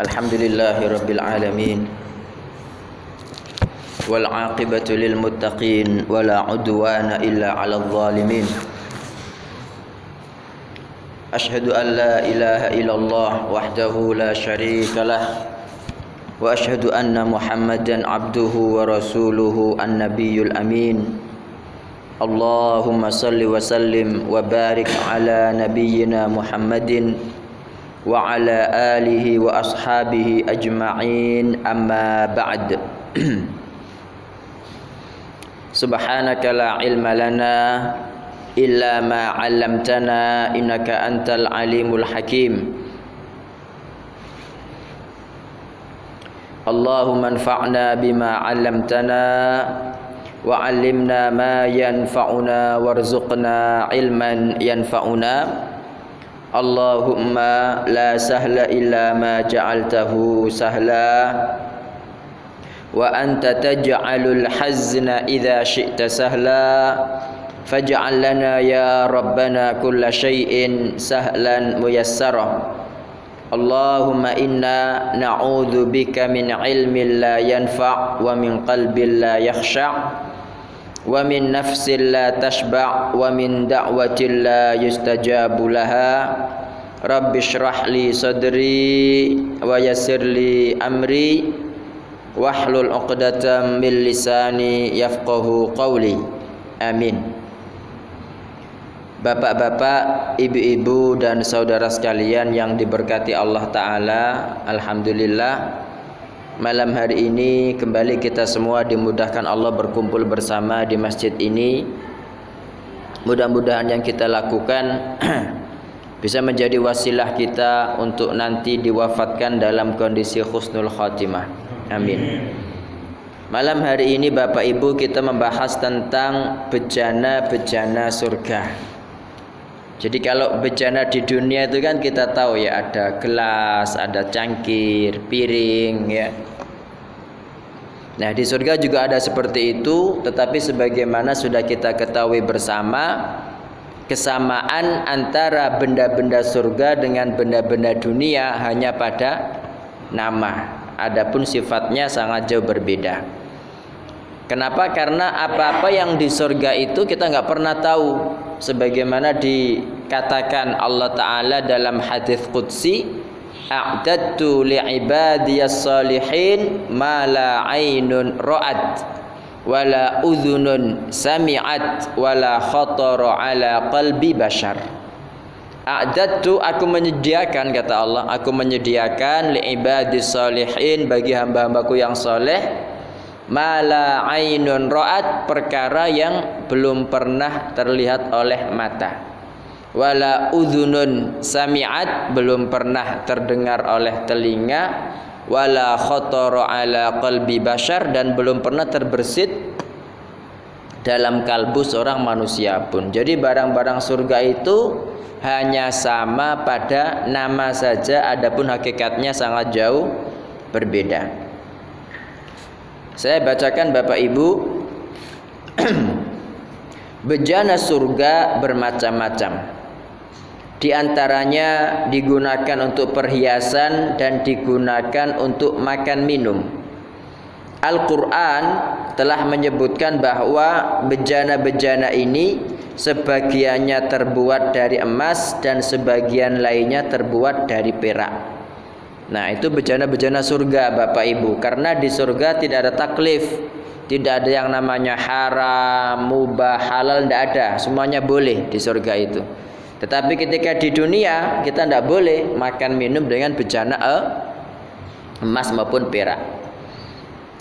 الحمد لله رب العالمين والعاقبة للمتقين ولا عدوان إلا على الظالمين أشهد أن لا إله إلا الله وحده لا شريك له وأشهد أن محمدا عبده ورسوله النبي الأمين اللهم صل وسلم وبارك على نبينا محمد وعلى آله وأصحابه أجمعين أما بعد سبحانك لا علم لنا إلا ما علمتنا إنك أنت العليم الحكيم اللهم انفعنا بما علمتنا وعلمنا Allahumma la sahla illa ma ja'altahu sahla. Wa anta taj'alul hazna idza syi'ta sahla. Faj'al lana ya rabbana kulla syai'in sahlan muyassara. Allahumma inna na'udzu bika min ilmin la yanfa' wa min qalbin la yakhsha' wa min nafsin la tashba' wa min da'watin la yustajabu laha. Rabbi syrah li sadri wa yassir li amri. Wahlul 'uqdatam min lisani yafqahu qawli. Amin. Bapak-bapak, ibu-ibu dan saudara sekalian yang diberkati Allah taala, alhamdulillah Malam hari ini kembali kita semua dimudahkan Allah berkumpul bersama di masjid ini. Mudah-mudahan yang kita lakukan Bisa menjadi wasilah kita untuk nanti diwafatkan dalam kondisi khusnul khatimah. Amin. Malam hari ini Bapak Ibu kita membahas tentang bejana-bejana surga. Jadi kalau bencana di dunia itu kan kita tahu ya ada gelas, ada cangkir, piring ya. Nah, di surga juga ada seperti itu, tetapi sebagaimana sudah kita ketahui bersama, kesamaan antara benda-benda surga dengan benda-benda dunia hanya pada nama. Adapun sifatnya sangat jauh berbeda. Kenapa? Karena apa-apa yang di surga itu kita nggak pernah tahu sebagaimana dikatakan Allah taala dalam hadis qudsi a'dadtu li'ibadiyas salihin ma la ainun ra'at wala udhunun sami'at wala khatara ala qalbi bashar. A'dadtu aku menyediakan kata Allah aku menyediakan li'ibadis salihin bagi hamba-hambaku yang soleh mala ainun ra'at perkara yang belum pernah terlihat oleh mata wala udhunun sami'at belum pernah terdengar oleh telinga. Wala khatara ala qalbi bashar dan belum pernah terbersit dalam kalbu seorang manusia pun. Jadi barang-barang surga itu hanya sama pada nama saja adapun hakikatnya sangat jauh berbeda. Saya bacakan Bapak Ibu. Bejana surga bermacam-macam Di antaranya digunakan untuk perhiasan dan digunakan untuk makan minum. Al-Quran telah menyebutkan bahwa bejana-bejana ini sebagiannya terbuat dari emas dan sebagian lainnya terbuat dari perak. Nah itu bejana-bejana surga Bapak Ibu. Karena di surga tidak ada taklif Tidak ada yang namanya haram, mubah, halal Tidak ada, semuanya boleh di surga itu Tetapi ketika di dunia Kita tidak boleh makan minum dengan bejana eh, emas maupun perak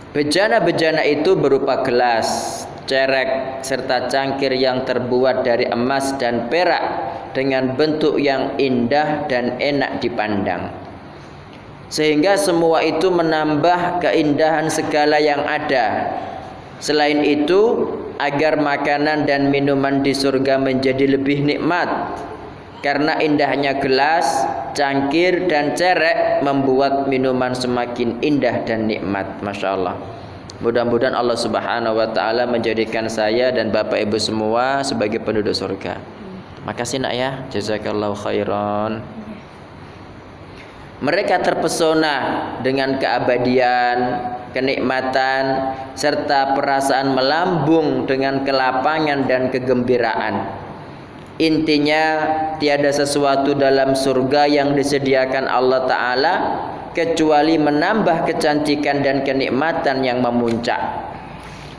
Bejana-bejana itu berupa gelas, cerek, serta cangkir yang terbuat dari emas dan perak Dengan bentuk yang indah dan enak dipandang sehingga semua itu menambah keindahan segala yang ada. Selain itu, agar makanan dan minuman di surga menjadi lebih nikmat. Karena indahnya gelas, cangkir dan cerek membuat minuman semakin indah dan nikmat. Masya Allah. Mudah-mudahan Allah Subhanahu wa taala menjadikan saya dan Bapak Ibu semua sebagai penduduk surga. Makasih nak ya. Jazakallahu khairan. Mereka terpesona dengan keabadian, kenikmatan, serta perasaan melambung dengan kelapangan dan kegembiraan. Intinya tiada sesuatu dalam surga yang disediakan Allah Ta'ala kecuali menambah kecantikan dan kenikmatan yang memuncak.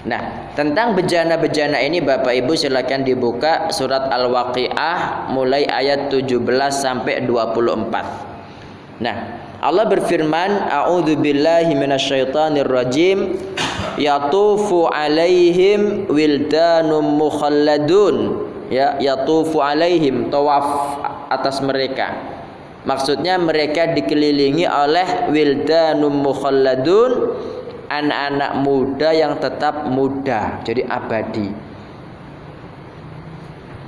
Nah, tentang bejana-bejana ini Bapak Ibu silakan dibuka surat Al-Waqiah mulai ayat 17 sampai 24. Nah, Allah berfirman, "A'udzu billahi minasyaitonir rajim. Yatufu alaihim wildanum mukhalladun." Ya, yatufu alaihim tawaf atas mereka. Maksudnya mereka dikelilingi oleh wildanum mukhalladun anak-anak muda yang tetap muda, jadi abadi.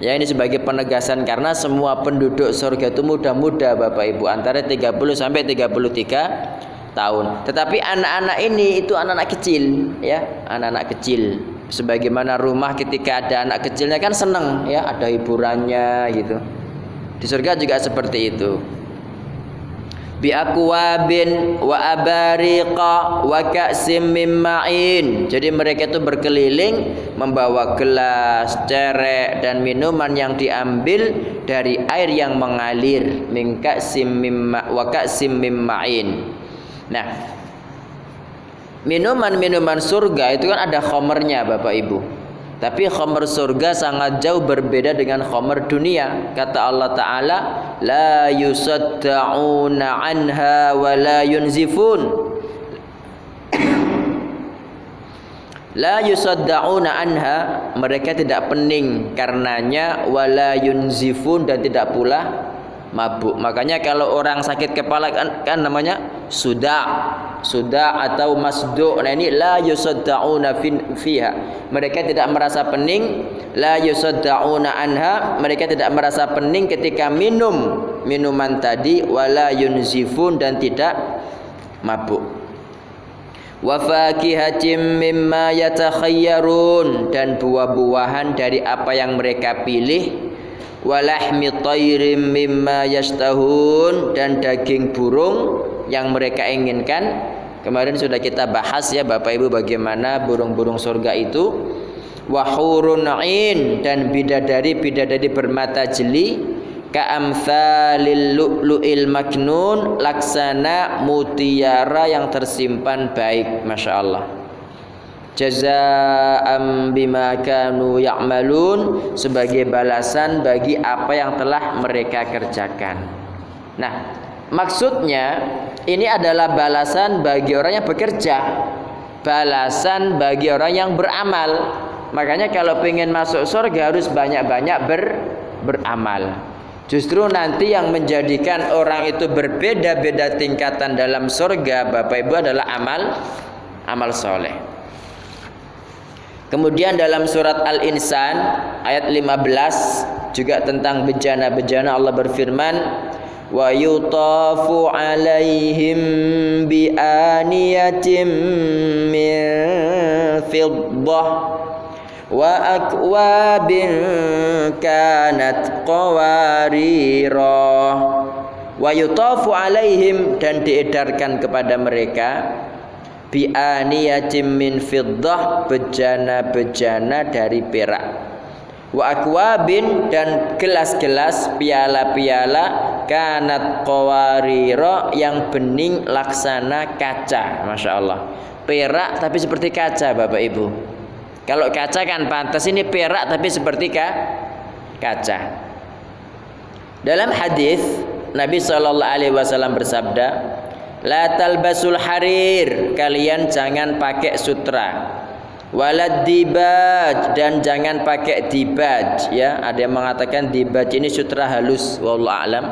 Ya ini sebagai penegasan karena semua penduduk surga itu muda-muda Bapak Ibu antara 30 sampai 33 tahun. Tetapi anak-anak ini itu anak-anak kecil ya, anak-anak kecil. Sebagaimana rumah ketika ada anak kecilnya kan seneng ya, ada hiburannya gitu. Di surga juga seperti itu bi akwabin wa abariqa wa ka'sim min ma'in. Jadi mereka itu berkeliling membawa gelas, cerek dan minuman yang diambil dari air yang mengalir min ka'sim min wa ka'sim min ma'in. Nah, minuman-minuman surga itu kan ada khomernya Bapak Ibu. Tapi khamr surga sangat jauh berbeda dengan khamr dunia. Kata Allah Ta'ala, La yusadda'una anha wa la yunzifun. La yusadda'una anha, mereka tidak pening karenanya wala yunzifun dan tidak pula mabuk. Makanya kalau orang sakit kepala kan, kan namanya sudah, sudah atau masdu. Nah ini la yusaddauna fiha. Mereka tidak merasa pening, la yusaddauna anha. Mereka tidak merasa pening ketika minum minuman tadi wala yunzifun dan tidak mabuk. Wa fakihatin mimma yatakhayyarun dan buah-buahan dari apa yang mereka pilih walahmi tayrim mimma yastahun dan daging burung yang mereka inginkan. Kemarin sudah kita bahas ya Bapak Ibu bagaimana burung-burung surga itu. Wahurun ain. Dan bidadari-bidadari bermata jeli. Ka'amthalil lu'lu'il maknun. Laksana mutiara yang tersimpan baik. Masya Allah jazaa'an bima kanu ya'malun sebagai balasan bagi apa yang telah mereka kerjakan. Nah, maksudnya ini adalah balasan bagi orang yang bekerja, balasan bagi orang yang beramal. Makanya kalau ingin masuk surga harus banyak-banyak ber, beramal. Justru nanti yang menjadikan orang itu berbeda-beda tingkatan dalam surga Bapak Ibu adalah amal amal soleh. Kemudian dalam surat Al-Insan ayat 15 juga tentang bejana-bejana Allah berfirman wa yutafu alaihim bi aniyatim min fiddah wa akwabin kanat qawarira. Wa yutafu alaihim dan diedarkan kepada mereka bi'aniyatim min fiddah bejana-bejana dari perak. Wa akwabin dan gelas-gelas piala-piala kanat qawarira yang bening laksana kaca Masya Allah. Perak tapi seperti kaca Bapak Ibu. Kalau kaca kan pantas ini perak tapi seperti ka kaca. Dalam hadis Nabi Shallallahu Alaihi Wasallam bersabda La talbasul harir, kalian jangan pakai sutra. Walad dibaj dan jangan pakai dibaj ya. Ada yang mengatakan dibaj ini sutra halus wallahu alam.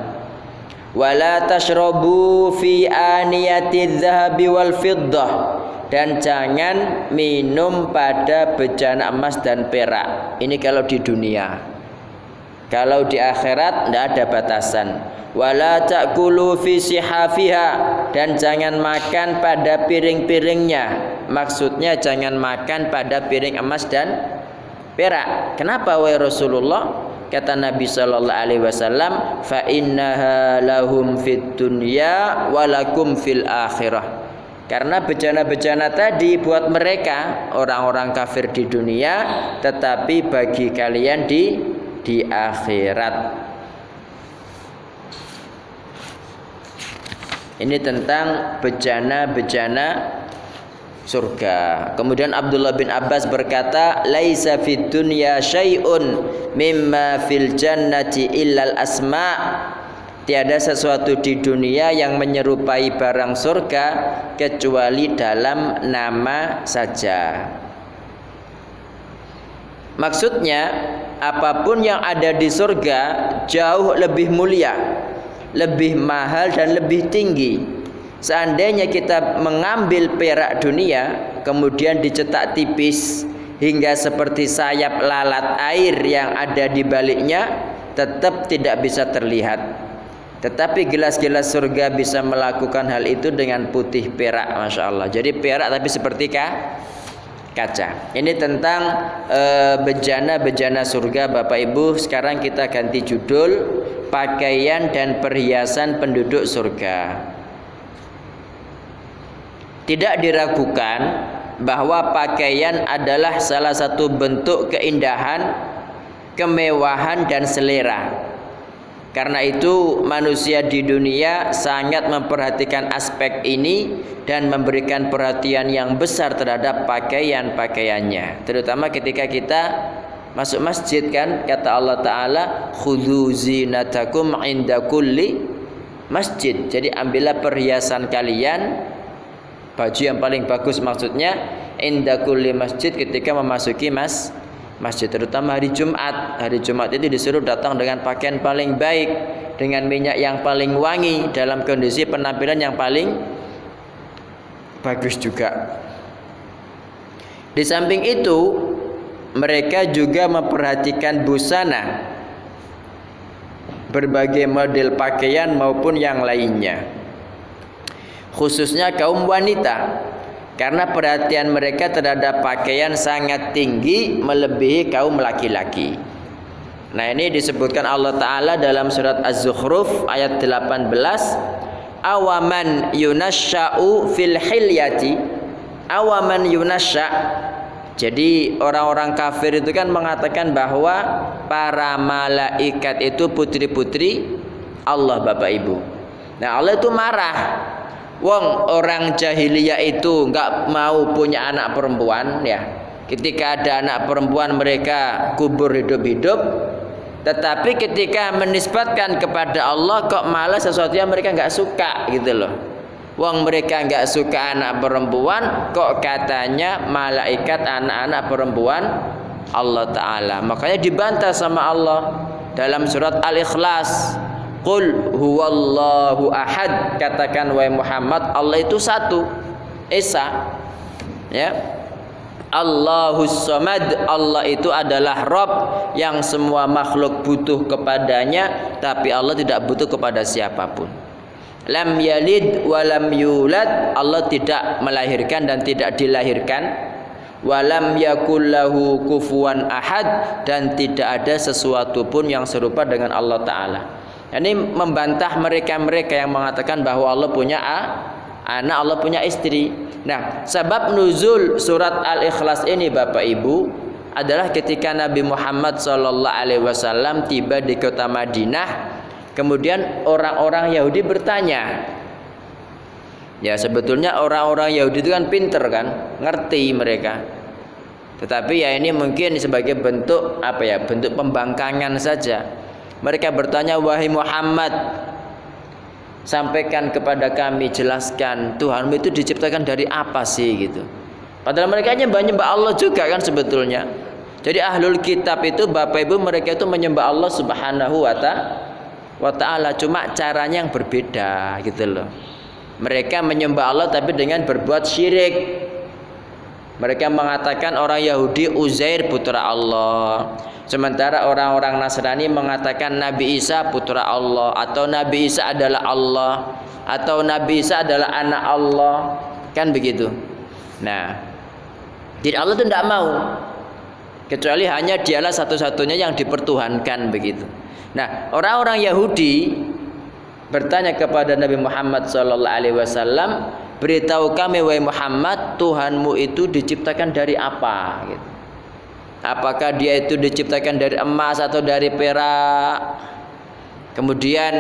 Wala tashrabu fi aniyati dhahabi wal fiddah dan jangan minum pada bejana emas dan perak. Ini kalau di dunia. Kalau di akhirat tidak ada batasan. Wala ta'kulu fi dan jangan makan pada piring-piringnya. Maksudnya jangan makan pada piring emas dan perak. Kenapa wahai Rasulullah? Kata Nabi sallallahu alaihi wasallam fa innaha lahum fid dunya walakum fil akhirah. Karena bejana-bejana tadi buat mereka orang-orang kafir di dunia tetapi bagi kalian di di akhirat ini tentang bejana-bejana surga. Kemudian Abdullah bin Abbas berkata, "Laisa fid dunya syai'un mimma fil jannati illal asma." Tiada sesuatu di dunia yang menyerupai barang surga kecuali dalam nama saja. Maksudnya, apa pun yang ada di surga jauh lebih mulia, lebih mahal dan lebih tinggi Seandainya kita mengambil perak dunia kemudian dicetak tipis hingga seperti sayap lalat air yang ada di baliknya tetap tidak bisa terlihat. Tetapi gelas-gelas surga bisa melakukan hal itu dengan putih perak, masya Allah. Jadi perak tapi seperti kaca. Ini tentang eh, bejana-bejana surga, Bapak Ibu. Sekarang kita ganti judul pakaian dan perhiasan penduduk surga. Tidak diragukan bahwa pakaian adalah salah satu bentuk keindahan, kemewahan dan selera. Karena itu manusia di dunia sangat memperhatikan aspek ini dan memberikan perhatian yang besar terhadap pakaian-pakaiannya. Terutama ketika kita masuk masjid kan kata Allah taala khudzu zinatakum inda kulli masjid. Jadi ambillah perhiasan kalian baju yang paling bagus maksudnya inda kulli masjid ketika memasuki mas masjid terutama hari Jumat. Hari Jumat itu disuruh datang dengan pakaian paling baik dengan minyak yang paling wangi dalam kondisi penampilan yang paling bagus juga. Di samping itu mereka juga memperhatikan busana berbagai model pakaian maupun yang lainnya. Khususnya kaum wanita karena perhatian mereka terhadap pakaian sangat tinggi melebihi kaum laki-laki. Nah, ini disebutkan Allah taala dalam surat Az-Zukhruf ayat 18, "Awaman yunasya'u fil hilyati." Awaman yunasya' Jadi orang-orang kafir itu kan mengatakan bahwa para malaikat itu putri-putri Allah Bapak Ibu. Nah Allah itu marah Wong orang jahiliyah itu nggak mau punya anak perempuan ya. Ketika ada anak perempuan mereka kubur hidup-hidup. Tetapi ketika menisbatkan kepada Allah kok malah sesuatu yang mereka nggak suka gitu loh. Wong mereka nggak suka anak perempuan kok katanya malaikat anak-anak perempuan Allah Ta'ala. Makanya dibantah sama Allah dalam surat Al-Ikhlas Qul huwallahu ahad. Katakan wahai Muhammad Allah itu satu. Esa ya. Allahus samad. Allah itu adalah Rob yang semua makhluk butuh kepadanya tapi Allah tidak butuh kepada siapa pun. Lam yalid walam yulad. Allah tidak melahirkan dan tidak dilahirkan. Walam yakullahu kufuwan ahad. Dan tidak ada sesuatu pun yang serupa dengan Allah taala ini membantah mereka-mereka yang mengatakan bahwa Allah punya anak, Allah punya istri. Nah, sebab nuzul surat Al-Ikhlas ini Bapak Ibu adalah ketika Nabi Muhammad wasallam tiba di kota Madinah, kemudian orang-orang Yahudi bertanya, Ya sebetulnya orang-orang Yahudi itu kan pinter kan, ngerti mereka. Tetapi ya ini mungkin sebagai bentuk apa ya, bentuk pembangkangan saja. Mereka bertanya, "Wahai Muhammad, sampaikan kepada kami, jelaskan Tuhanmu itu diciptakan dari apa sih gitu." Padahal mereka nyembah nyembah Allah juga kan sebetulnya. Jadi ahlul kitab itu Bapak Ibu mereka itu menyembah Allah Subhanahu wa taala cuma caranya yang berbeda gitu loh. Mereka menyembah Allah tapi dengan berbuat syirik. Mereka mengatakan orang Yahudi Uzair putra Allah. Sementara orang-orang Nasrani mengatakan Nabi Isa putra Allah atau Nabi Isa adalah Allah atau Nabi Isa adalah anak Allah. Kan begitu. Nah, jadi Allah itu tidak mau. kecuali hanya dialah satu-satunya yang dipertuhankan begitu. Nah, orang-orang Yahudi bertanya kepada Nabi Muhammad sallallahu alaihi wasallam, "Beritahu kami wahai Muhammad, Tuhanmu itu diciptakan dari apa?" gitu. Apakah dia itu diciptakan dari emas atau dari perak? Kemudian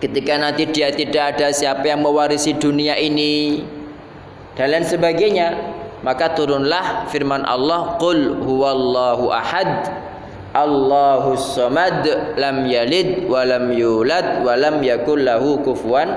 ketika nanti dia tidak ada siapa yang mewarisi dunia ini dan lain sebagainya, maka turunlah firman Allah, "Qul huwallahu ahad." Allahus samad lam yalid wa lam yulad wa lam yakul lahu kufuwan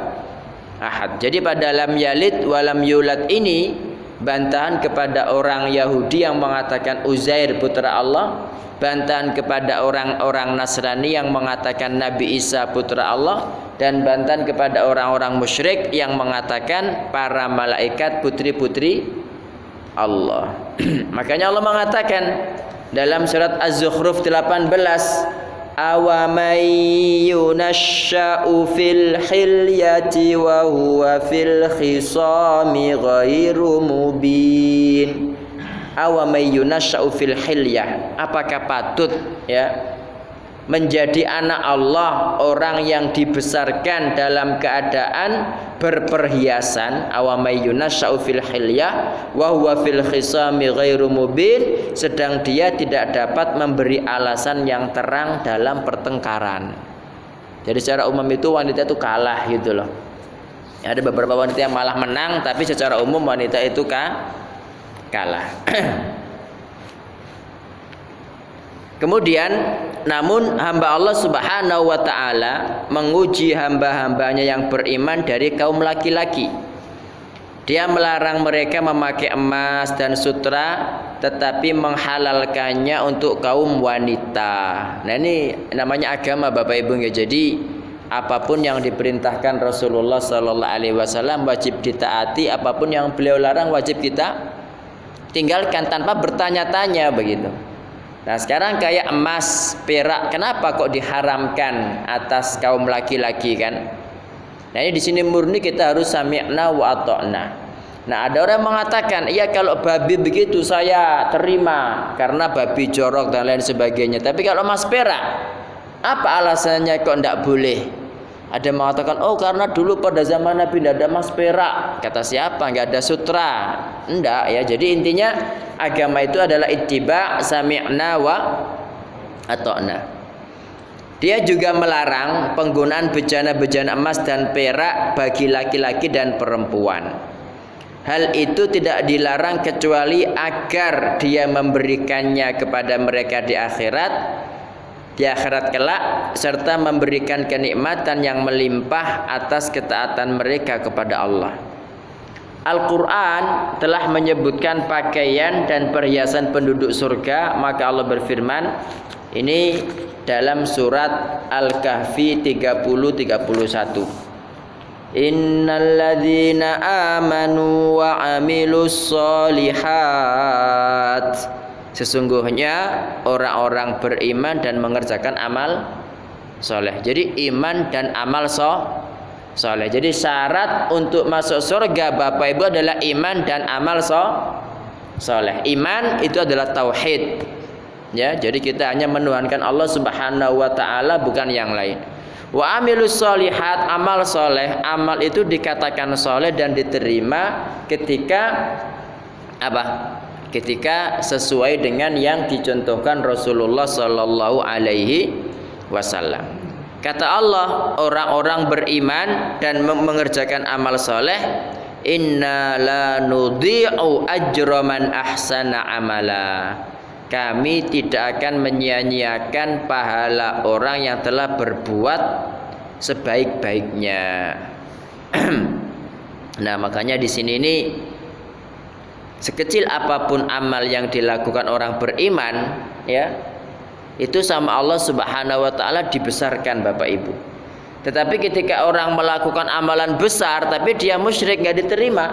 ahad. Jadi pada lam yalid wa lam yulad ini bantahan kepada orang Yahudi yang mengatakan Uzair putra Allah, bantahan kepada orang-orang Nasrani yang mengatakan Nabi Isa putra Allah dan bantahan kepada orang-orang musyrik yang mengatakan para malaikat putri-putri Allah. Makanya Allah mengatakan dalam surat Az-Zukhruf 18 awamay yunasya'u fil hilyati wa huwa fil khisami ghairu mubin awamay yunasya'u fil hilyah apakah patut ya menjadi anak Allah orang yang dibesarkan dalam keadaan berperhiasan. Awamay yunasya'u fil hilyah fil khisami ghairu mubin. Sedang dia tidak dapat memberi alasan yang terang dalam pertengkaran. Jadi secara umum itu wanita itu kalah gitu loh. Ada beberapa wanita yang malah menang tapi secara umum wanita itu kah kalah Kemudian namun hamba Allah Subhanahu wa taala menguji hamba-hambanya yang beriman dari kaum laki-laki. Dia melarang mereka memakai emas dan sutra tetapi menghalalkannya untuk kaum wanita. Nah ini namanya agama Bapak Ibu ya. Jadi apa pun yang diperintahkan Rasulullah Sallallahu Alaihi Wasallam wajib ditaati, apa pun yang beliau larang wajib kita tinggalkan tanpa bertanya-tanya begitu. Nah sekarang kayak emas, perak, kenapa kok diharamkan atas kaum laki-laki kan? Nah ini di sini murni kita harus sami'na wa ata'na. Nah ada orang mengatakan, iya kalau babi begitu saya terima karena babi jorok dan lain sebagainya. Tapi kalau emas perak, apa alasannya kok tidak boleh? Ada yang mengatakan, oh karena dulu pada zaman Nabi tidak ada emas perak. Kata siapa? Nggak ada sutra. Enggak ya. Jadi intinya agama itu adalah ittiba sami'na wa ata'na. Dia juga melarang penggunaan bejana-bejana emas dan perak bagi laki-laki dan perempuan. Hal itu tidak dilarang kecuali agar dia memberikannya kepada mereka di akhirat di akhirat kelak serta memberikan kenikmatan yang melimpah atas ketaatan mereka kepada Allah. Al-Quran telah menyebutkan pakaian dan perhiasan penduduk surga maka Allah berfirman ini dalam surat Al-Kahfi 30-31 Innalladzina amanu wa amilus solihat Sesungguhnya orang-orang beriman dan mengerjakan amal soleh. Jadi iman dan amal so soleh. Jadi syarat untuk masuk surga Bapak Ibu adalah iman dan amal so soleh. Iman itu adalah tauhid. Ya, jadi kita hanya menuhankan Allah Subhanahu wa taala bukan yang lain. Wa amilus solihat amal soleh amal itu dikatakan soleh dan diterima ketika apa ketika sesuai dengan yang dicontohkan Rasulullah Sallallahu Alaihi Wasallam. Kata Allah, orang-orang beriman dan mengerjakan amal soleh, Inna la nudhi'u ajra man ahsana amala. Kami tidak akan menyia-nyiakan pahala orang yang telah berbuat sebaik-baiknya. nah, makanya di sini ini sekecil apa pun amal yang dilakukan orang beriman ya itu sama Allah Subhanahu wa taala dibesarkan Bapak Ibu. Tetapi ketika orang melakukan amalan besar tapi dia musyrik nggak diterima.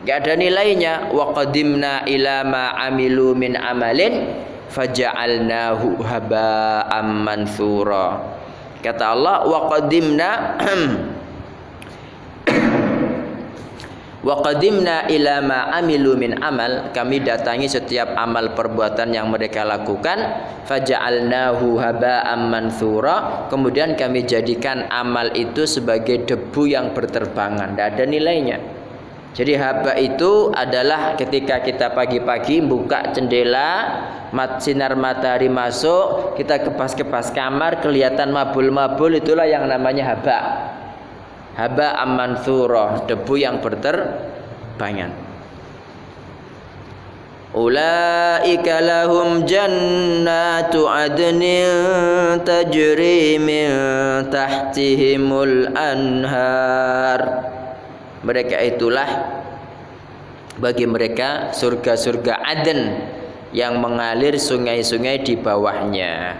nggak ada nilainya wa qadimna ila ma amilu min amalin faja'alnahu haba'am mansura. Kata Allah wa qadimna Wa qadimna ila ma amilu min amal, kami datangi setiap amal perbuatan yang mereka lakukan, faja'alnahu haba'am mansura, kemudian kami jadikan amal itu sebagai debu yang berterbangan, tidak ada nilainya. Jadi haba itu adalah ketika kita pagi-pagi buka jendela, mat, sinar matahari masuk, kita kepas-kepas kamar, kelihatan mabul-mabul itulah yang namanya haba. Haba amanthura, debu yang berterbangan. Ulaika lahum jannatu adnin tajri min tahtihimul anhar mereka itulah bagi mereka surga-surga Aden yang mengalir sungai-sungai di bawahnya.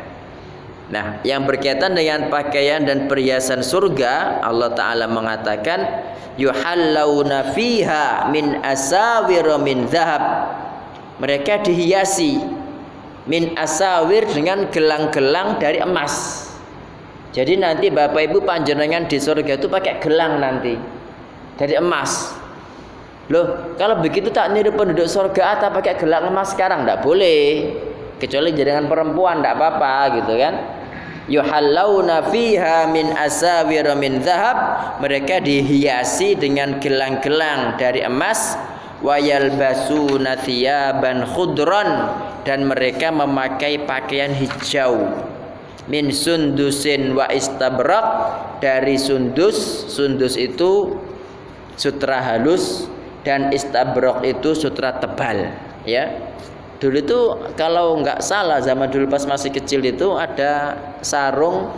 Nah, yang berkaitan dengan pakaian dan perhiasan surga, Allah taala mengatakan yuhallawna fiha min asawir min zahab. Mereka dihiasi min asawir dengan gelang-gelang dari emas. Jadi nanti Bapak Ibu panjenengan di surga itu pakai gelang nanti dari emas. Loh, kalau begitu tak niru penduduk surga atau pakai gelang emas sekarang tidak boleh. Kecuali jaringan perempuan tidak apa-apa gitu kan. Yuhallawna fiha min asawir min zahab. Mereka dihiasi dengan gelang-gelang dari emas. Wayalbasuna thiyaban khudron. Dan mereka memakai pakaian hijau. Min sundusin wa istabrak dari sundus sundus itu sutra halus. Dan istabrok itu sutra tebal ya dulu itu kalau nggak salah zaman dulu pas masih kecil itu ada sarung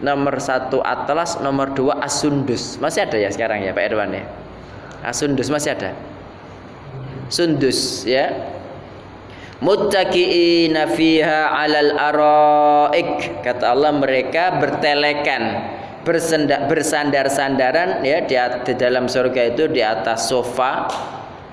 nomor satu atlas nomor dua asundus. Masih ada ya sekarang ya Pak Erwan ya? Asundus masih ada? Sundus ya. Muttaqiina fiha 'alal araik kata Allah mereka bertelekan bersandar-sandaran ya di, di dalam surga itu di atas sofa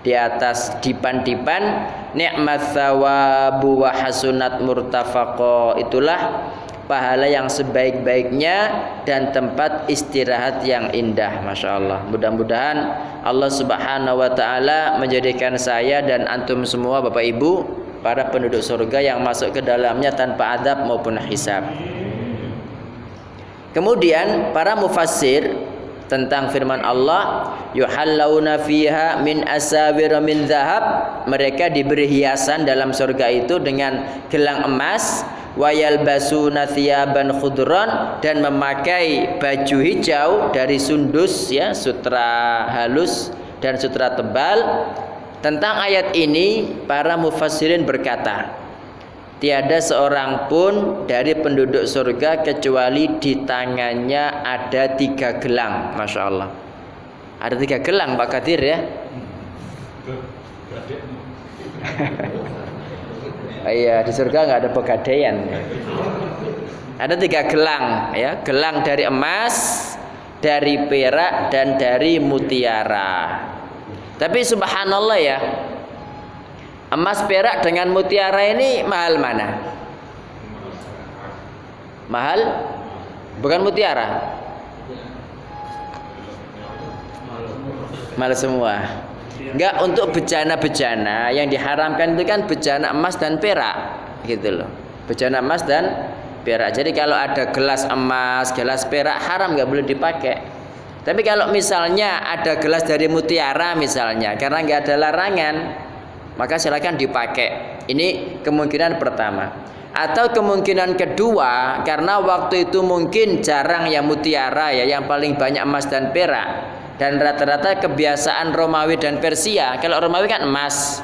di atas dipan-dipan nikmat thawabu wa hasunat murtafaqo itulah pahala yang sebaik-baiknya dan tempat istirahat yang indah Masya Allah. Mudah-mudahan Allah subhanahu wa ta'ala menjadikan saya dan antum semua Bapak Ibu para penduduk surga yang masuk ke dalamnya tanpa adab maupun hisab. Kemudian para mufassir tentang firman Allah yuhallawna fiha min asawir min zahab mereka diberi hiasan dalam surga itu dengan gelang emas wayal basuna thiyaban khudran dan memakai baju hijau dari sundus ya sutra halus dan sutra tebal. Tentang ayat ini para mufassirin berkata Tiada seorang pun dari penduduk surga kecuali di tangannya ada tiga gelang, masya Allah. Ada tiga gelang, Pak Kadir ya. Iya di surga nggak ada pegadaian. Ada tiga gelang, ya, gelang dari emas, dari perak dan dari mutiara. Tapi subhanallah ya, Emas perak dengan mutiara ini mahal mana? Mahal? Bukan mutiara. Mahal semua. Enggak untuk bejana-bejana yang diharamkan itu kan bejana emas dan perak gitu loh. Bejana emas dan perak. Jadi kalau ada gelas emas, gelas perak haram nggak boleh dipakai. Tapi kalau misalnya ada gelas dari mutiara misalnya, karena nggak ada larangan, maka silakan dipakai. Ini kemungkinan pertama. Atau kemungkinan kedua, karena waktu itu mungkin jarang ya mutiara ya, yang paling banyak emas dan perak. Dan rata-rata kebiasaan Romawi dan Persia, kalau Romawi kan emas,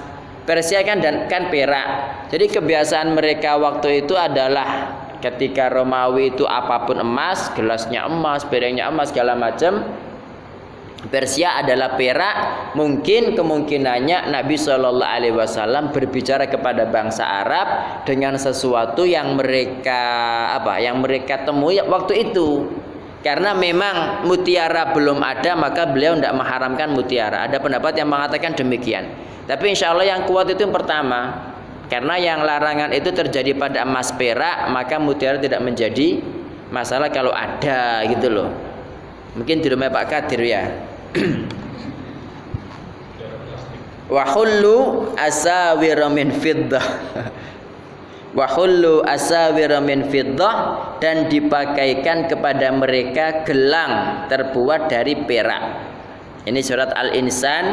Persia kan dan kan perak. Jadi kebiasaan mereka waktu itu adalah ketika Romawi itu apa pun emas, gelasnya emas, piringnya emas segala macam, Persia adalah perak. Mungkin kemungkinannya Nabi Shallallahu Alaihi Wasallam berbicara kepada bangsa Arab dengan sesuatu yang mereka apa yang mereka temui waktu itu. Karena memang mutiara belum ada maka beliau tidak mengharamkan mutiara. Ada pendapat yang mengatakan demikian. Tapi insya Allah yang kuat itu yang pertama. Karena yang larangan itu terjadi pada emas perak maka mutiara tidak menjadi masalah kalau ada gitu loh. Mungkin di rumah Pak Kadir ya wa hullu asawir min fiddah wa hullu asawir min fiddah dan dipakaikan kepada mereka gelang terbuat dari perak ini surat Al-Insan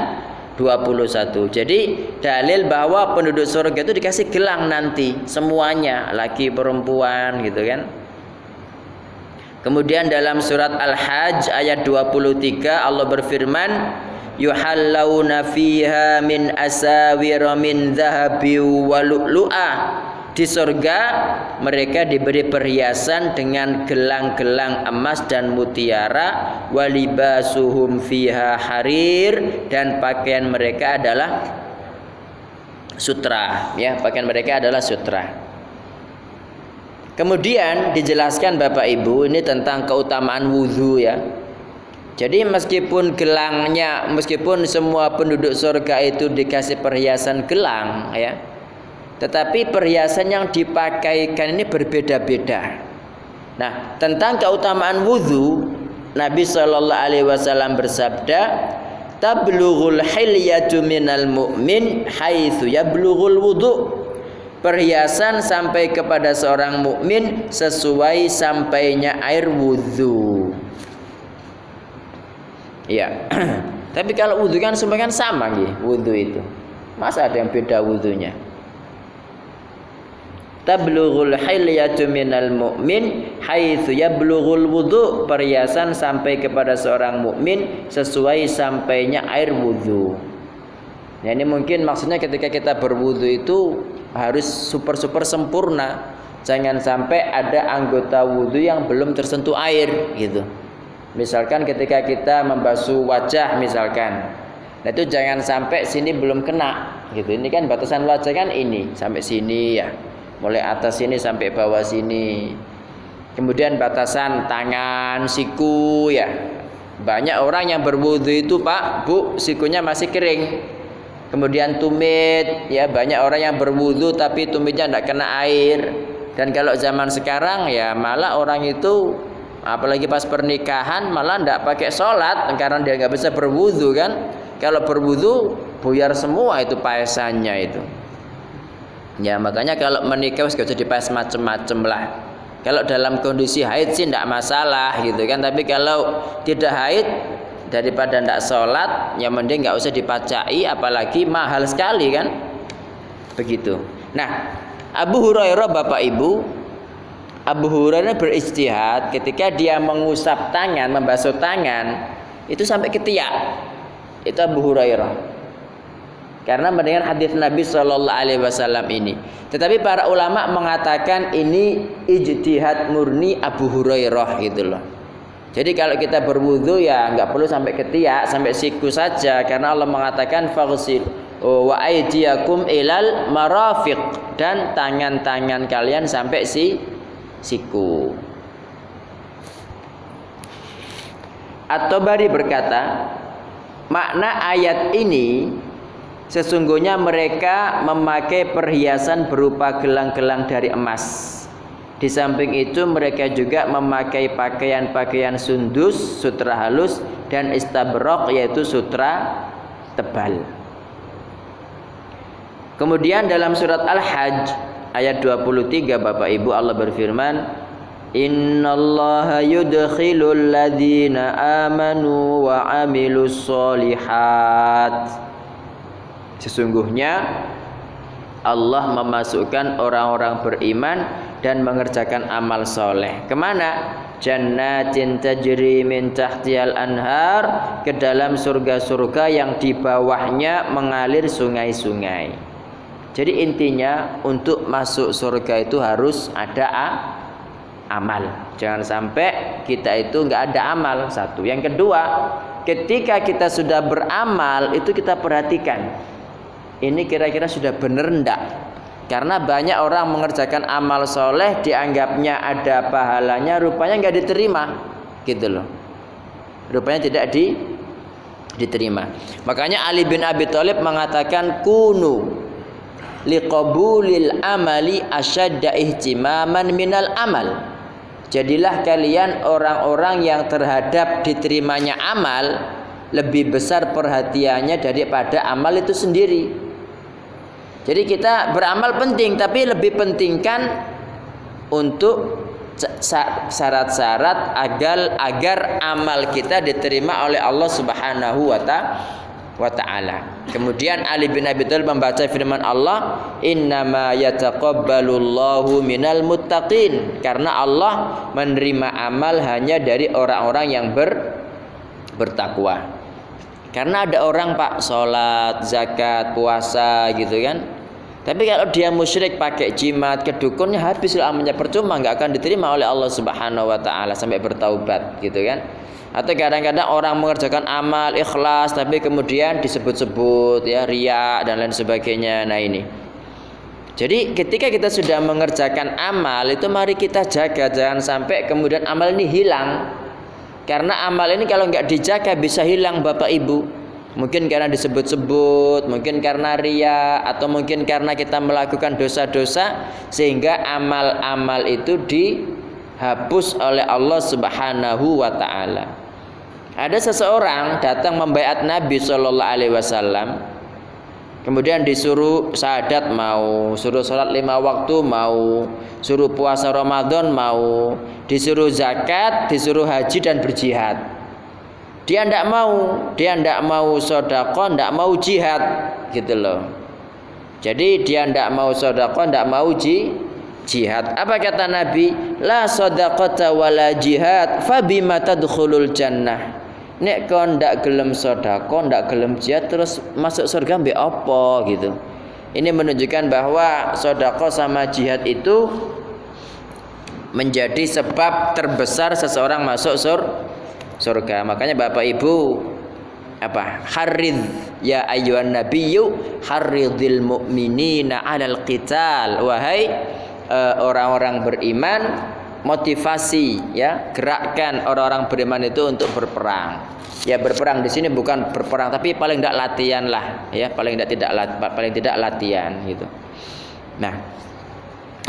21. Jadi dalil bahwa penduduk surga itu dikasih gelang nanti semuanya, laki perempuan gitu kan. Kemudian dalam surat Al-Hajj ayat 23 Allah berfirman yuhallawna fiha min asawir min dhahabi wa di surga mereka diberi perhiasan dengan gelang-gelang emas dan mutiara walibasuhum fiha harir dan pakaian mereka adalah sutra ya. Pakaian mereka adalah sutra kemudian dijelaskan Bapak Ibu ini tentang keutamaan wudhu ya jadi meskipun gelangnya meskipun semua penduduk surga itu dikasih perhiasan gelang ya tetapi perhiasan yang dipakaikan ini berbeda-beda. Nah, tentang keutamaan wudhu, Nabi Shallallahu Alaihi Wasallam bersabda, "Tablughul hilyatu minal mu'min haitsu yablughul wudhu." Perhiasan sampai kepada seorang mukmin sesuai sampainya air wudhu. Ya, tapi kalau wudhu kan semua kan sama gitu, wudhu itu. Masa ada yang beda wudhunya? tablughul hilyatu minal mu'min haitsu yablughul wudu perhiasan sampai kepada seorang mukmin sesuai sampainya air wudu. Ya, ini mungkin maksudnya ketika kita berwudu itu harus super-super sempurna. Jangan sampai ada anggota wudu yang belum tersentuh air gitu. Misalkan ketika kita membasuh wajah misalkan. Nah itu jangan sampai sini belum kena gitu. Ini kan batasan wajah kan ini sampai sini ya mulai atas sini sampai bawah sini kemudian batasan tangan siku ya banyak orang yang berwudu itu pak bu sikunya masih kering kemudian tumit ya banyak orang yang berwudu tapi tumitnya tidak kena air dan kalau zaman sekarang ya malah orang itu apalagi pas pernikahan malah tidak pakai sholat karena dia nggak bisa berwudu kan kalau berwudu buyar semua itu paesannya itu Ya makanya kalau menikah harus usah dibahas macem-macem lah. Kalau dalam kondisi haid sih tidak masalah gitu kan. Tapi kalau tidak haid daripada tidak sholat, ya mending nggak usah dipacai, apalagi mahal sekali kan. Begitu. Nah, Abu Hurairah Bapak Ibu, Abu Hurairah beristihad ketika dia mengusap tangan, membasuh tangan, itu sampai ketiak. Itu Abu Hurairah karena mendengar hadis Nabi Shallallahu Alaihi Wasallam ini. Tetapi para ulama mengatakan ini ijtihad murni Abu Hurairah gitu loh. Jadi kalau kita berwudu ya nggak perlu sampai ketiak, sampai siku saja karena Allah mengatakan faghsil wa aydiyakum ilal marafiq dan tangan-tangan kalian sampai si siku. At-Tabari berkata, makna ayat ini Sesungguhnya mereka memakai perhiasan berupa gelang-gelang dari emas. Di samping itu mereka juga memakai pakaian-pakaian sundus, sutra halus dan istabrok yaitu sutra tebal. Kemudian dalam surat Al-Hajj ayat 23 Bapak Ibu Allah berfirman, Innallaha yudkhilul ladzina amanu wa amilus solihat Sesungguhnya Allah memasukkan orang-orang beriman dan mengerjakan amal soleh. Ke mana? Jannatin tajri min tahtiyal anhar ke dalam surga-surga yang di bawahnya mengalir sungai-sungai. Jadi intinya untuk masuk surga itu harus ada amal. Jangan sampai kita itu nggak ada amal satu. Yang kedua, ketika kita sudah beramal itu kita perhatikan ini kira-kira sudah benar ndak? Karena banyak orang mengerjakan amal soleh dianggapnya ada pahalanya, rupanya nggak diterima, gitu loh. Rupanya tidak di diterima. Makanya Ali bin Abi Thalib mengatakan kunu liqabulil amali asyadda ihtimaman minal amal. Jadilah kalian orang-orang yang terhadap diterimanya amal lebih besar perhatiannya daripada amal itu sendiri. Jadi kita beramal penting tapi lebih pentingkan untuk syarat-syarat agar agar amal kita diterima oleh Allah Subhanahu wa taala. Kemudian Ali bin Abi Thalib membaca firman Allah, "Innama yataqabbalullahu minal muttaqin." Karena Allah menerima amal hanya dari orang-orang yang ber bertakwa. Karena ada orang Pak salat, zakat, puasa gitu kan. Tapi kalau dia musyrik pakai jimat, kedukunnya habis amalnya percuma, nggak akan diterima oleh Allah Subhanahu wa taala sampai bertaubat gitu kan. Atau kadang-kadang orang mengerjakan amal ikhlas tapi kemudian disebut-sebut ya ria dan lain sebagainya. Nah ini. Jadi ketika kita sudah mengerjakan amal itu mari kita jaga jangan sampai kemudian amal ini hilang. Karena amal ini kalau nggak dijaga bisa hilang Bapak Ibu. Mungkin karena disebut-sebut, mungkin karena ria, atau mungkin karena kita melakukan dosa-dosa sehingga amal-amal itu dihapus oleh Allah Subhanahu wa taala. Ada seseorang datang membaiat Nabi Shallallahu Alaihi Wasallam, kemudian disuruh syahadat mau, suruh sholat lima waktu mau, suruh puasa Ramadan mau, disuruh zakat, disuruh haji dan berjihad. Dia tidak mau, dia tidak mau sodako, tidak mau jihad, gitu loh. Jadi dia tidak mau sodako, tidak mau ji, jihad. Apa kata Nabi? La sodakota wala jihad, fabima tadkhulul jannah. Nek kau ndak gelem sodako, ndak gelem jihad terus masuk surga mbek apa gitu. Ini menunjukkan bahwa sodako sama jihad itu menjadi sebab terbesar seseorang masuk sur surga. Makanya Bapak Ibu apa? Harid ya ayyuhan nabiyyu haridil mu'minina 'alal qital. Wahai eh, orang-orang uh, beriman, motivasi ya gerakkan orang-orang beriman itu untuk berperang ya berperang di sini bukan berperang tapi paling tidak latihan lah ya paling tidak tidak paling tidak latihan gitu nah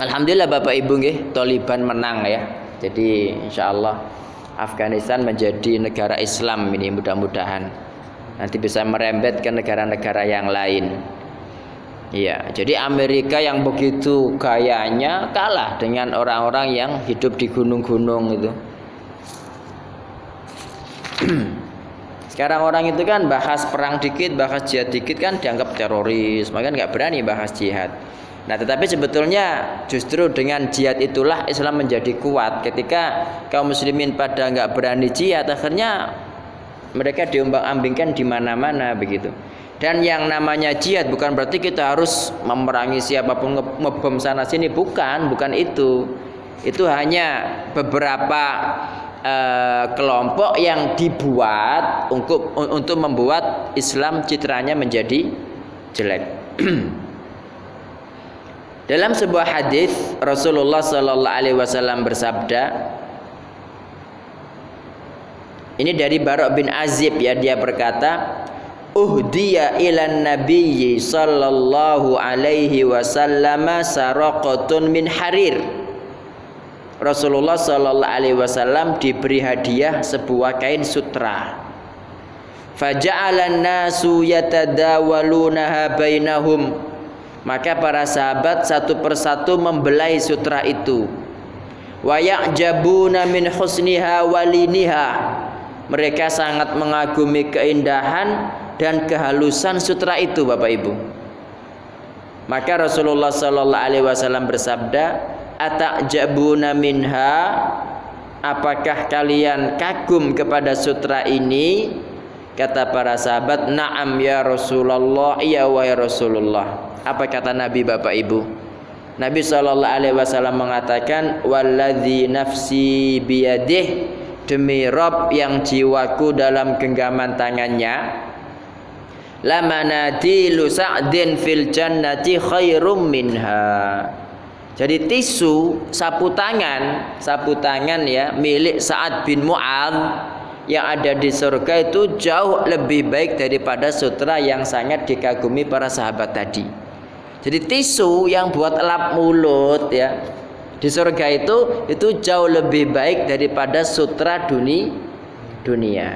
alhamdulillah bapak ibu nggih Taliban menang ya jadi insya Allah Afghanistan menjadi negara Islam ini mudah-mudahan nanti bisa merembet ke negara-negara yang lain Iya, jadi Amerika yang begitu kayanya kalah dengan orang-orang yang hidup di gunung-gunung itu. Sekarang orang itu kan bahas perang dikit, bahas jihad dikit kan dianggap teroris, makanya nggak berani bahas jihad. Nah, tetapi sebetulnya justru dengan jihad itulah Islam menjadi kuat. Ketika kaum muslimin pada nggak berani jihad, akhirnya mereka diumbang-ambingkan di mana-mana begitu. Dan yang namanya jihad bukan berarti kita harus memerangi siapa pun ngebom sana sini, bukan, bukan itu. Itu hanya beberapa uh, kelompok yang dibuat untuk untuk membuat Islam citranya menjadi jelek. Dalam sebuah hadis Rasulullah Shallallahu Alaihi Wasallam bersabda, ini dari Barok bin Azib ya dia berkata, uhdiya ilan nabiyyi sallallahu alaihi wasallam saraqatun min harir. Rasulullah sallallahu alaihi wasallam diberi hadiah sebuah kain sutra. Faja'alan nasu yatadawalunaha bainahum maka para sahabat satu persatu membelai sutra itu wa ya'jabuna min husniha waliniha mereka sangat mengagumi keindahan dan kehalusan sutra itu Bapak Ibu. Maka Rasulullah sallallahu alaihi wasallam bersabda, "Atajabuna minha?" Apakah kalian kagum kepada sutra ini? Kata para sahabat, "Na'am ya Rasulullah, iya wahai Rasulullah." Apa kata Nabi Bapak Ibu? Nabi sallallahu alaihi wasallam mengatakan, "Walladzi nafsi biyadih" Demi Rob yang jiwaku dalam genggaman tangannya lamanadilu sa'din fil jannati khairum minha jadi tisu sapu tangan sapu tangan ya milik Sa'ad bin Mu'ad yang ada di surga itu jauh lebih baik daripada sutra yang sangat dikagumi para sahabat tadi. Jadi tisu yang buat lap mulut ya di surga itu itu jauh lebih baik daripada sutra dunia dunia.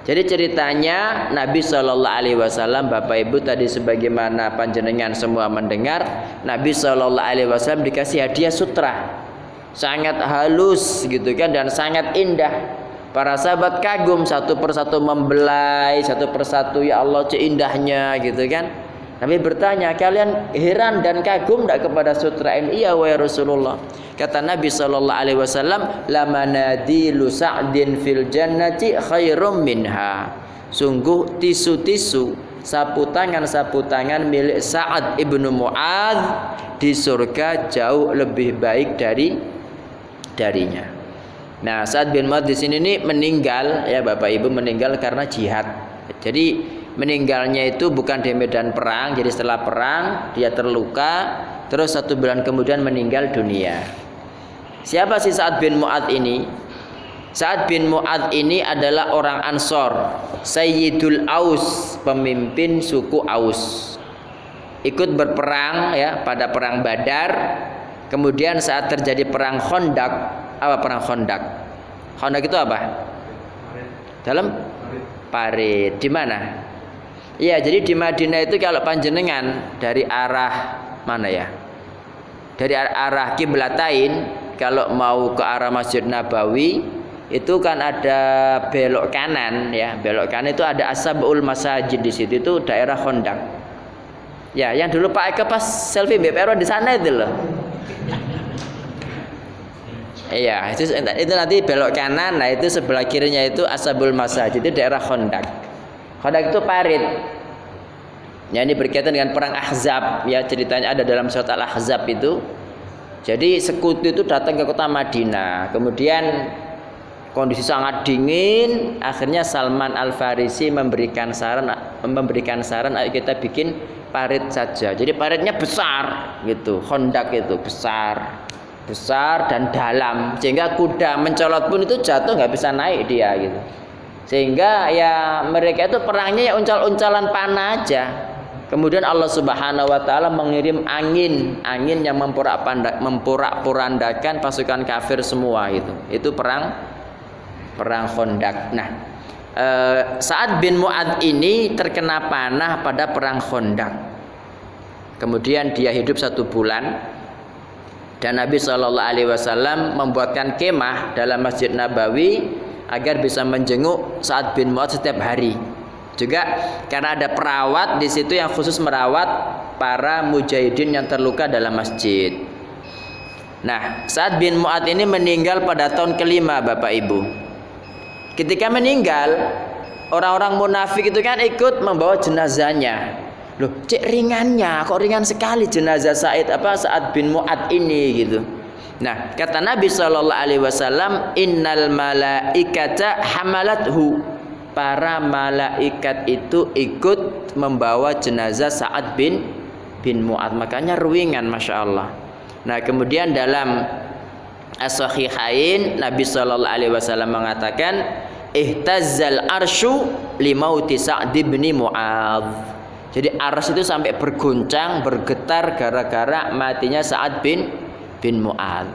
Jadi ceritanya Nabi Shallallahu Alaihi Wasallam, Bapak Ibu tadi sebagaimana panjenengan semua mendengar, Nabi Shallallahu Alaihi Wasallam dikasih hadiah sutra, sangat halus gitu kan dan sangat indah. Para sahabat kagum satu persatu membelai, satu persatu ya Allah ceindahnya gitu kan. Nabi bertanya, kalian heran dan kagum tidak kepada sutra ini? Iya wahai Rasulullah. Kata Nabi Shallallahu Alaihi Wasallam, lamanadilu sa'din fil jannati khairum minha. Sungguh tisu-tisu sapu tangan sapu tangan milik Sa'ad ibnu Mu'ad di surga jauh lebih baik dari darinya. Nah, Sa'ad bin Mu'ad di sini ini meninggal ya Bapak Ibu meninggal karena jihad. Jadi meninggalnya itu bukan di medan perang. Jadi setelah perang dia terluka. Terus satu bulan kemudian meninggal dunia. Siapa sih Sa'ad bin Mu'ad ini? Sa'ad bin Mu'ad ini adalah orang Ansor. Sayyidul Aus pemimpin suku Aus. Ikut berperang ya pada perang Badar. Kemudian saat terjadi perang Khandaq apa perang Khandaq Khandaq itu apa dalam parit di mana Iya, jadi di Madinah itu kalau panjenengan dari arah mana ya? Dari arah kiblatain kalau mau ke arah Masjid Nabawi itu kan ada belok kanan ya, belok kanan itu ada Asabul Masajid di situ itu daerah Kondang. Ya, yang dulu Pak Eka pas selfie BPR di sana itu loh. Iya, itu, itu nanti belok kanan, nah itu sebelah kirinya itu Asabul Masajid itu daerah Kondang. Khandaq itu parit. Ya ini berkaitan dengan perang Ahzab ya ceritanya ada dalam surat Al-Ahzab itu. Jadi sekutu itu datang ke kota Madinah. Kemudian kondisi sangat dingin, akhirnya Salman Al Farisi memberikan saran memberikan saran ayo kita bikin parit saja. Jadi paritnya besar gitu, hondak itu besar besar dan dalam sehingga kuda mencolot pun itu jatuh nggak bisa naik dia gitu sehingga ya mereka itu perangnya ya uncal-uncalan panah aja. Kemudian Allah Subhanahu wa taala mengirim angin, angin yang memporak-porandakan pasukan kafir semua itu. Itu perang perang Khandaq. Nah, eh, saat bin Muad ini terkena panah pada perang Khandaq. Kemudian dia hidup satu bulan dan Nabi Shallallahu Alaihi Wasallam membuatkan kemah dalam Masjid Nabawi agar bisa menjenguk saat bin Mu'ad setiap hari. Juga karena ada perawat di situ yang khusus merawat para mujahidin yang terluka dalam masjid. Nah, saat bin Mu'ad ini meninggal pada tahun kelima Bapak Ibu. Ketika meninggal, orang-orang munafik itu kan ikut membawa jenazahnya. Loh, cek ringannya, kok ringan sekali jenazah Said apa saat bin Mu'ad ini gitu. Nah, kata Nabi Shallallahu Alaihi Wasallam, Innal malaikata hamalathu. Para malaikat itu ikut membawa jenazah Sa'ad bin bin Mu'ad. Makanya ruingan, masya Allah. Nah, kemudian dalam As-Sahihain Nabi Shallallahu Alaihi Wasallam mengatakan, ihtazzal arsyu limauti Sa'd bin Mu'ad. Jadi ars itu sampai berguncang, bergetar gara-gara matinya Sa'ad bin bin Mu'ad.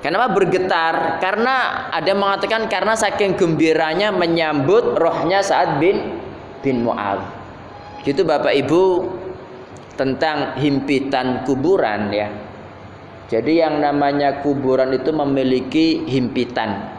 Kenapa bergetar? Karena ada yang mengatakan karena saking gembiranya menyambut rohnya saat bin bin Mu'ad. Gitu Bapak Ibu tentang himpitan kuburan ya. Jadi yang namanya kuburan itu memiliki himpitan.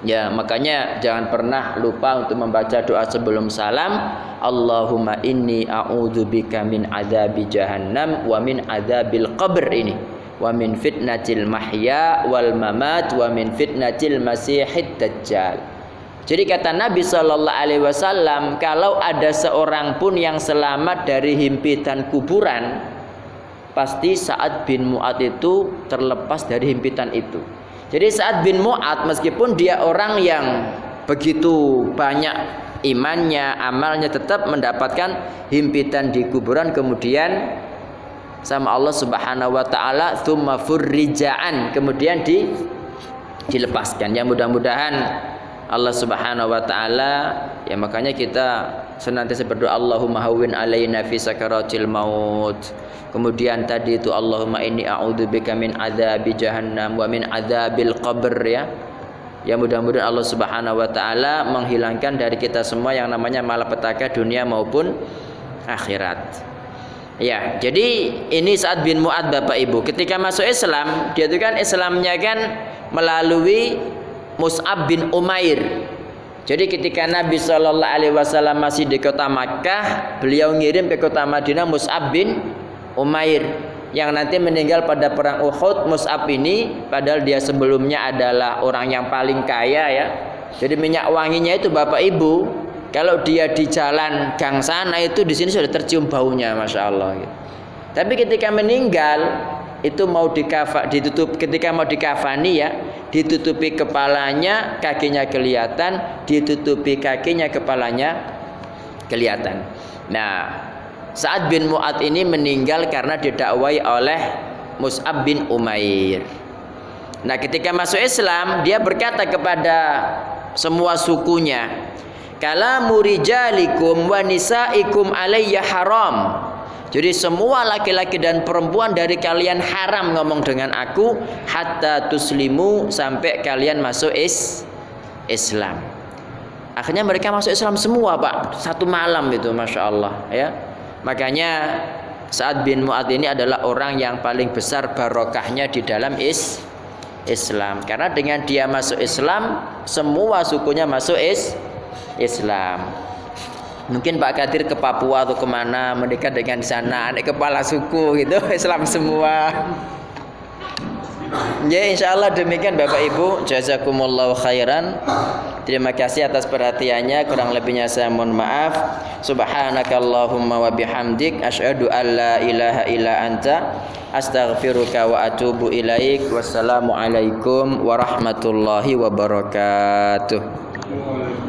Ya, makanya jangan pernah lupa untuk membaca doa sebelum salam. Allahumma inni a'udzubika min adzabi jahannam wa min adzabil qabr ini wa min fitnatil mahya wal mamat wa min fitnatil masihid dajjal. Jadi kata Nabi Shallallahu Alaihi Wasallam, kalau ada seorang pun yang selamat dari himpitan kuburan, pasti saat bin Mu'ad itu terlepas dari himpitan itu. Jadi saat bin Mu'ad meskipun dia orang yang begitu banyak imannya, amalnya tetap mendapatkan himpitan di kuburan kemudian sama Allah Subhanahu wa taala tsumma furrijaan kemudian di dilepaskan. Ya mudah-mudahan Allah Subhanahu wa taala ya makanya kita senantiasa berdoa Allahumma hawwin alaina fi sakaratil maut kemudian tadi itu Allahumma inni a'udzubika min adzabi jahannam wa min adzabil qabr ya Ya mudah-mudahan Allah Subhanahu wa taala menghilangkan dari kita semua yang namanya malapetaka dunia maupun akhirat. Ya, jadi ini saat bin Mu'ad Bapak Ibu. Ketika masuk Islam, dia itu kan Islamnya kan melalui Mus'ab bin Umair. Jadi ketika Nabi Shallallahu Alaihi Wasallam masih di kota Makkah, beliau ngirim ke kota Madinah Mus'ab bin Umair yang nanti meninggal pada perang Uhud Mus'ab ini padahal dia sebelumnya adalah orang yang paling kaya ya jadi minyak wanginya itu Bapak Ibu kalau dia di jalan gang sana itu di sini sudah tercium baunya Masya Allah gitu. tapi ketika meninggal itu mau dikafa, ditutup ketika mau dikafani ya ditutupi kepalanya kakinya kelihatan ditutupi kakinya kepalanya kelihatan nah Sa'ad bin Mu'ad ini meninggal karena didakwai oleh Mus'ab bin Umair. Nah, ketika masuk Islam, dia berkata kepada semua sukunya, "Kalamu rijalikum wa nisaikum alayya haram." Jadi semua laki-laki dan perempuan dari kalian haram ngomong dengan aku hatta tuslimu sampai kalian masuk is Islam. Akhirnya mereka masuk Islam semua, Pak. Satu malam itu, masya Allah, ya. Makanya Sa'ad bin Mu'ad ini adalah orang yang paling besar barokahnya di dalam is Islam. Karena dengan dia masuk Islam, semua sukunya masuk is Islam. Mungkin Pak Kadir ke Papua atau ke mana menikah dengan sana, anak kepala suku gitu, Islam semua. Ya insya Allah demikian Bapak Ibu. Jazakumullahu khairan. Terima kasih atas perhatiannya. Kurang lebihnya saya mohon maaf. Subhanakallahumma wa bihamdik. Ashadu an la ilaha illa anta. Astaghfiruka wa atubu ilaik. Wassalamualaikum warahmatullahi wabarakatuh